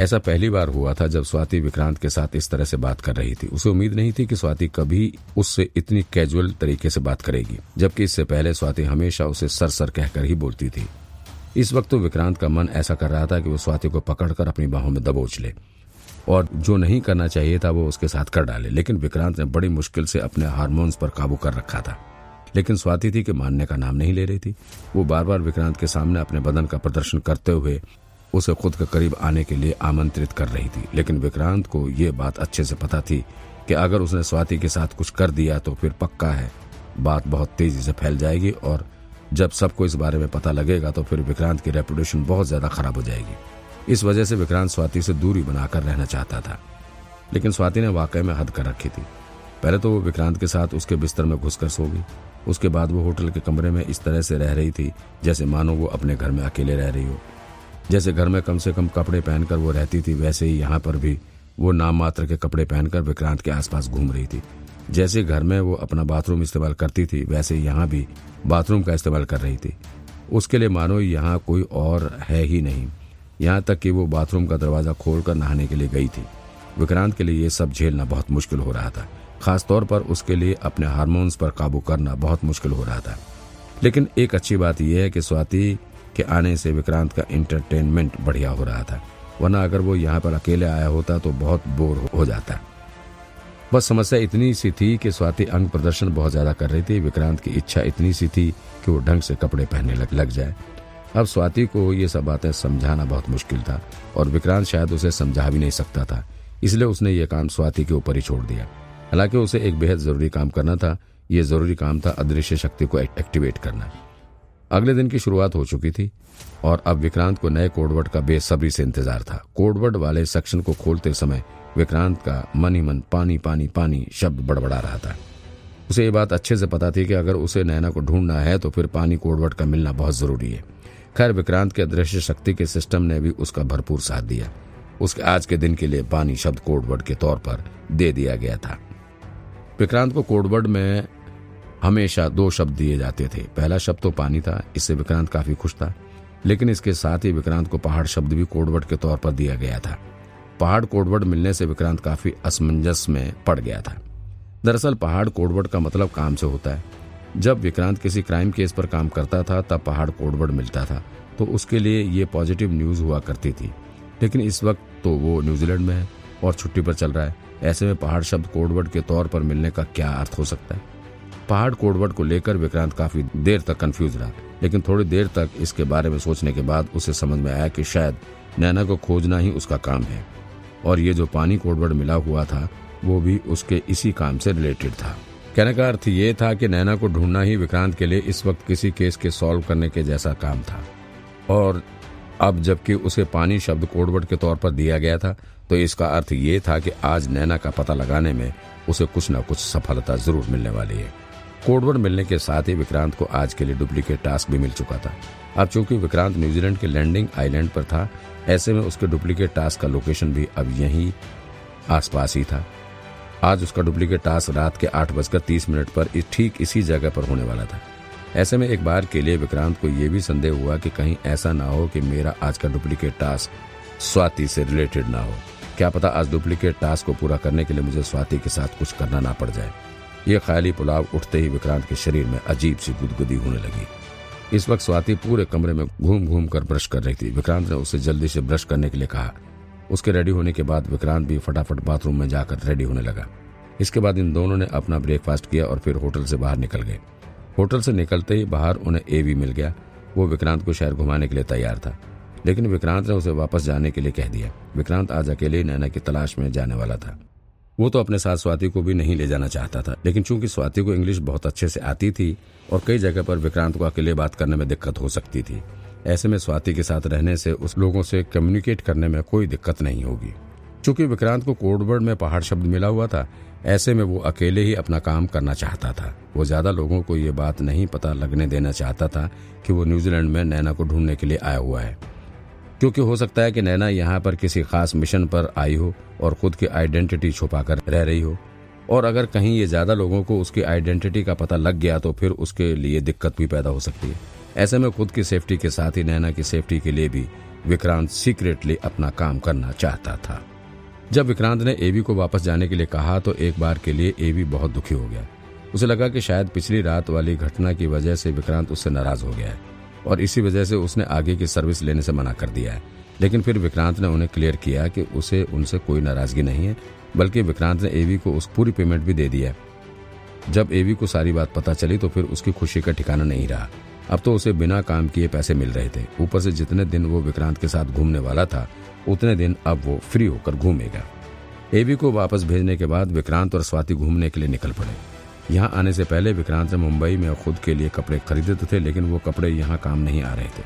ऐसा पहली बार हुआ था जब स्वाति विक्रांत के साथ इस तरह से बात कर रही थी। उसे उम्मीद नहीं थी कि स्वाति कभी उससे इतनी कैजुअल तरीके से बात करेगी, जबकि इससे पहले स्वाति हमेशा उसे सर सर कहकर ही बोलती थी। इस वक्त तो विक्रांत का मन ऐसा कर रहा था कि वो स्वाति को पकड़कर अपनी बाहों में दबोच ले, और जो नहीं करना चाहिए था वो उसके साथ कर डाले, लेकिन विक्रांत ने बड़ी मुश्किल से अपने हार्मोन्स पर काबू कर रखा था। लेकिन स्वाति थी कि मानने का नाम नहीं ले रही थी। वो बार बार विक्रांत के सामने अपने बदन का प्रदर्शन करते हुए उसे खुद के करीब आने के लिए आमंत्रित कर रही थी। लेकिन विक्रांत को ये बात अच्छे से पता थी कि अगर उसने स्वाति के साथ कुछ कर दिया तो फिर पक्का है। बात बहुत तेज़ी से फैल जाएगी और जब सबको इस बारे में पता लगेगा तो फिर विक्रांत की रेपुटेशन बहुत ज़्यादा खराब हो जाएगी। इस वजह से विक्रांत स्वाति से दूरी बनाकर रहना चाहता था। लेकिन स्वाति ने वाकई में हद कर रखी थी। पहले तो वो विक्रांत के साथ उसके बिस्तर में घुसकर सो गई। उसके बाद वो होटल के कमरे में इस तरह से रह रही थी जैसे मानो वो अपने घर में अकेले रह रही हो। जैसे घर में कम से कम कपड़े पहनकर वो रहती थी, वैसे ही यहाँ पर भी वो नाम मात्र के कपड़े पहनकर विक्रांत के आसपास घूम रही थी। जैसे घर में वो अपना बाथरूम इस्तेमाल करती थी, वैसे यहाँ भी बाथरूम का इस्तेमाल कर रही थी। उसके लिए मानो यहाँ कोई और है ही नहीं। यहाँ तक कि वो बाथरूम का दरवाज़ा खोलकर नहाने के लिए गई थी। विक्रांत के लिए ये सब झेलना बहुत मुश्किल हो रहा था। खासतौर पर उसके लिए अपने हार्मोन्स पर काबू करना बहुत मुश्किल हो रहा था। लेकिन एक अच्छी बात यह है कि स्वाति के आने से विक्रांत का इंटरटेनमेंट बढ़िया हो रहा था। वरना अगर वो यहाँ पर अकेले आया होता तो बहुत बोर हो जाता। बस समस्या इतनी सी थी कि स्वाति अंग प्रदर्शन बहुत ज़्यादा कर रही थी। विक्रांत की इच्छा इतनी सी थी कि वो ढंग से कपड़े पहनने लग लग जाए। अब स्वाति को ये सब बातें समझाना बहुत मुश्किल था और विक्रांत शायद उसे समझा भी नहीं सकता था। इसलिए उसने ये काम स्वाति के ऊपर ही छोड़ दिया। हालाँकि उसे एक बेहद ज़रूरी काम करना था। ये ज़रूरी काम था अदृश्य शक्ति को एक्टिवेट करना। अगले दिन की शुरुआत हो चुकी थी और अब विक्रांत को नए कोडवर्ड का बेसब्री से इंतज़ार था। कोडवर्ड वाले सेक्शन को खोलते समय विक्रांत का मन ही मन पानी पानी पानी शब्द बड़बड़ा रहा था। उसे ये बात अच्छे से पता थी कि अगर उसे नैना को ढूंढना है तो फिर पानी कोडवर्ड का मिलना बहुत ज़रूरी है। खैर, विक्रांत के अदृश्य शक्ति के सिस्टम ने भी उसका भरपूर साथ दिया। उसके आज के दिन के लिए पानी शब्द कोडवर्ड के तौर पर दे दिया गया था। विक्रांत को कोडवर्ड में हमेशा दो शब्द दिए जाते थे। पहला शब्द तो पानी था, इससे विक्रांत काफ़ी खुश था। लेकिन इसके साथ ही विक्रांत को पहाड़ शब्द भी कोडवर्ड के तौर पर दिया गया था। पहाड़ कोडवर्ड मिलने से विक्रांत काफ़ी असमंजस में पड़ गया था। दरअसल पहाड़ कोडवर्ड का मतलब काम से होता है। जब विक्रांत किसी क्राइम केस पर काम करता था, तब पहाड़ कोडवर्ड मिलता था। तो उसके लिए ये पॉजिटिव न्यूज़ हुआ करती थी। लेकिन इस वक्त तो वो न्यूजीलैंड में है और छुट्टी पर चल रहा है। ऐसे में पहाड़ शब्द कोडवर्ड के तौर पर मिलने का क्या अर्थ हो सकता है? पहाड़ कोडवर्ड को लेकर विक्रांत काफ़ी देर तक कंफ्यूज रहा, लेकिन थोड़ी देर तक इसके बारे में सोचने के बाद उसे समझ में आया कि शायद नैना को खोजना ही उसका काम है, और ये जो पानी कोडवर्ड मिला हुआ था, वो भी उसके इसी काम से रिलेटेड था। कहने का अर्थ ये था कि नैना को ढूंढना ही विक्रांत के लिए इस वक्त किसी केस के सॉल्व करने के जैसा काम था। और अब जबकि उसे पानी शब्द कोडवर्ड के तौर पर दिया गया था तो इसका अर्थ ये था कि आज नैना का पता लगाने में उसे कुछ न कुछ सफलता ज़रूर मिलने वाली है। कोडवर्ड मिलने के साथ ही विक्रांत को आज के लिए डुप्लीकेट टास्क भी मिल चुका था। अब चूँकि विक्रांत न्यूजीलैंड के लैंडिंग आइलैंड पर था, ऐसे में उसके डुप्लीकेट टास्क का लोकेशन भी अब यही आसपास ही था। आज उसका डुप्लीकेट टास्क रात के आठ बजकर तीस मिनट पर ठीक इसी जगह पर होने वाला था। ऐसे में एक बार के लिए विक्रांत को यह भी संदेह हुआ कि कहीं ऐसा ना हो कि मेरा आज का डुप्लीकेट टास्क स्वाति से रिलेटेड ना हो। क्या पता आज डुप्लीकेट टास्क को पूरा करने के लिए मुझे स्वाति के साथ कुछ करना ना पड़ जाए। ये ख्याली पुलाव उठते ही विक्रांत के शरीर में अजीब सी गुदगुदी होने लगी। इस वक्त स्वाति पूरे कमरे में घूम घूम कर ब्रश कर रही थी। विक्रांत ने उसे जल्दी से ब्रश करने के लिए कहा। उसके रेडी होने के बाद विक्रांत भी फटाफट बाथरूम में जाकर रेडी होने लगा। इसके बाद इन दोनों ने अपना ब्रेकफास्ट किया और फिर होटल से बाहर निकल गए। होटल से निकलते ही बाहर उन्हें एवी मिल गया। वो विक्रांत को शहर घुमाने के लिए तैयार था। लेकिन विक्रांत ने उसे वापस जाने के लिए कह दिया। विक्रांत आज अकेले नैना की तलाश में जाने वाला था। वो तो अपने साथ स्वाति को भी नहीं ले जाना चाहता था। लेकिन चूँकि स्वाति को इंग्लिश बहुत अच्छे से आती थी और कई जगह पर विक्रांत को अकेले बात करने में दिक्कत हो सकती थी, ऐसे में स्वाति के साथ रहने से उस लोगों से कम्युनिकेट करने में कोई दिक्कत नहीं होगी। चूँकि विक्रांत को कोडवर्ड में पहाड़ शब्द मिला हुआ था, ऐसे में वो अकेले ही अपना काम करना चाहता था। वो ज़्यादा लोगों को ये बात नहीं पता लगने देना चाहता था कि वो न्यूजीलैंड में नैना को ढूँढने के लिए आया हुआ है। क्योंकि हो सकता है कि नैना यहाँ पर किसी खास मिशन पर आई हो और खुद की आइडेंटिटी छुपा कर रह रही हो। और अगर कहीं ये ज़्यादा लोगों को उसकी आइडेंटिटी का पता लग गया तो फिर उसके लिए दिक्कत भी पैदा हो सकती है। ऐसे में खुद की सेफ्टी के साथ ही नैना की सेफ्टी के लिए भी विक्रांत सीक्रेटली अपना काम करना चाहता था। जब विक्रांत ने एवी को वापस जाने के लिए कहा तो एक बार के लिए एवी बहुत दुखी हो गया। उसे लगा कि शायद पिछली रात वाली घटना की वजह से विक्रांत उससे नाराज़ हो गया है। और इसी वजह से उसने आगे की सर्विस लेने से मना कर दिया है। लेकिन फिर विक्रांत ने उन्हें क्लियर किया कि उसे, उनसे कोई नाराज़गी नहीं है, बल्कि विक्रांत ने एवी को उस पूरी पेमेंट भी दे दिया जब एवी को सारी बात पता चली तो फिर उसकी खुशी का ठिकाना नहीं रहा। अब तो उसे बिना काम किए पैसे मिल रहे थे। ऊपर से जितने दिन वो विक्रांत के साथ घूमने वाला था, उतने दिन अब वो फ्री होकर घूमेगा। एवी को वापस भेजने के बाद विक्रांत और स्वाति घूमने के लिए निकल पड़े। यहाँ आने से पहले विक्रांत ने मुंबई में खुद के लिए कपड़े खरीदे तो थे, लेकिन वो कपड़े यहाँ काम नहीं आ रहे थे।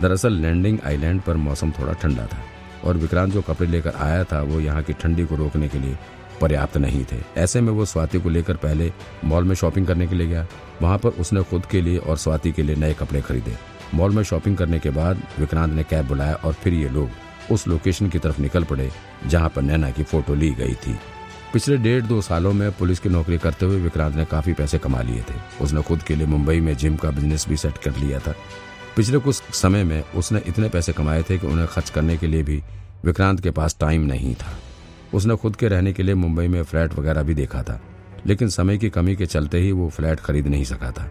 दरअसल लैंडिंग आइलैंड पर मौसम थोड़ा ठंडा था, और विक्रांत जो कपड़े लेकर आया था, वो यहाँ की ठंडी को रोकने के लिए पर्याप्त नहीं थे। ऐसे में वो स्वाति को लेकर पहले मॉल में शॉपिंग करने के लिए गया। वहाँ पर उसने खुद के लिए और स्वाति के लिए नए कपड़े खरीदे। मॉल में शॉपिंग करने के बाद विक्रांत ने कैब बुलाया और फिर ये लोग उस लोकेशन की तरफ़ निकल पड़े, जहाँ पर नैना की फ़ोटो ली गई थी। पिछले डेढ़ दो सालों में पुलिस की नौकरी करते हुए विक्रांत ने काफ़ी पैसे कमा लिए थे। उसने खुद के लिए मुंबई में जिम का बिज़नेस भी सेट कर लिया था। पिछले कुछ समय में उसने इतने पैसे कमाए थे कि उन्हें खर्च करने के लिए भी विक्रांत के पास टाइम नहीं था। उसने खुद के रहने के लिए मुंबई में फ्लैट वगैरह भी देखा था, लेकिन समय की कमी के चलते ही वो फ्लैट खरीद नहीं सका था।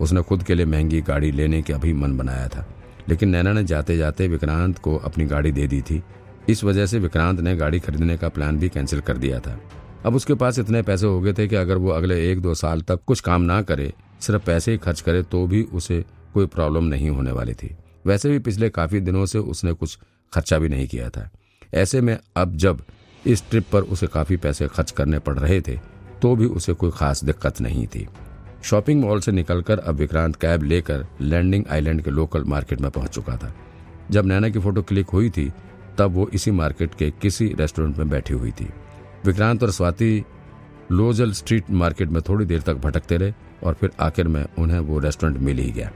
उसने खुद के लिए महँगी गाड़ी लेने का भी मन बनाया था, लेकिन नैना ने जाते जाते विक्रांत को अपनी गाड़ी दे दी थी। इस वजह से विक्रांत ने गाड़ी खरीदने का प्लान भी कैंसिल कर दिया था। अब उसके पास इतने पैसे हो गए थे कि अगर वो अगले एक दो साल तक कुछ काम ना करे, सिर्फ़ पैसे ही खर्च करे तो भी उसे कोई प्रॉब्लम नहीं होने वाली थी। वैसे भी पिछले काफ़ी दिनों से उसने कुछ खर्चा भी नहीं किया था। ऐसे में अब जब इस ट्रिप पर उसे काफ़ी पैसे खर्च करने पड़ रहे थे तो भी उसे कोई खास दिक्कत नहीं थी। शॉपिंग मॉल से निकलकर अब विक्रांत कैब लेकर लैंडिंग आइलैंड के लोकल मार्केट में पहुँच चुका था। जब नैना की फ़ोटो क्लिक हुई थी तब वो इसी मार्केट के किसी रेस्टोरेंट में बैठी हुई थी। विक्रांत और स्वाति लोजल स्ट्रीट मार्केट में थोड़ी देर तक भटकते रहे और फिर आखिर में उन्हें वो रेस्टोरेंट मिल ही गया।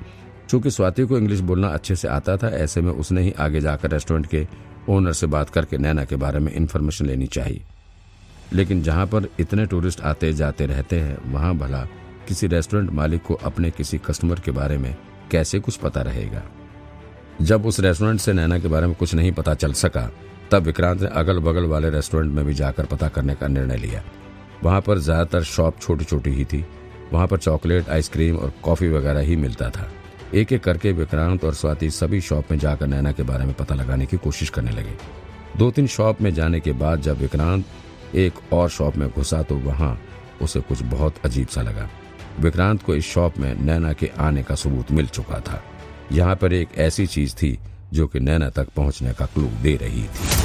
चूँकि स्वाति को इंग्लिश बोलना अच्छे से आता था, ऐसे में उसने ही आगे जाकर रेस्टोरेंट के ओनर से बात करके नैना के बारे में इन्फॉर्मेशन लेनी चाहिए। लेकिन जहाँ पर इतने टूरिस्ट आते जाते रहते हैं, वहाँ भला किसी रेस्टोरेंट मालिक को अपने किसी कस्टमर के बारे में कैसे कुछ पता रहेगा। जब उस रेस्टोरेंट से नैना के बारे में कुछ नहीं पता चल सका, तब विक्रांत ने अगल बगल वाले रेस्टोरेंट में भी जाकर पता करने का निर्णय लिया। वहाँ पर ज़्यादातर शॉप छोटी छोटी ही थी। वहाँ पर चॉकलेट, आइसक्रीम और कॉफ़ी वगैरह ही मिलता था। एक एक करके विक्रांत और स्वाति सभी शॉप में जाकर नैना के बारे में पता लगाने की कोशिश करने लगे। दो तीन शॉप में जाने के बाद जब विक्रांत एक और शॉप में घुसा तो वहाँ उसे कुछ बहुत अजीब सा लगा। विक्रांत को इस शॉप में नैना के आने का सबूत मिल चुका था। यहाँ पर एक ऐसी चीज़ थी जो कि नैना तक पहुँचने का क्लू दे रही थी।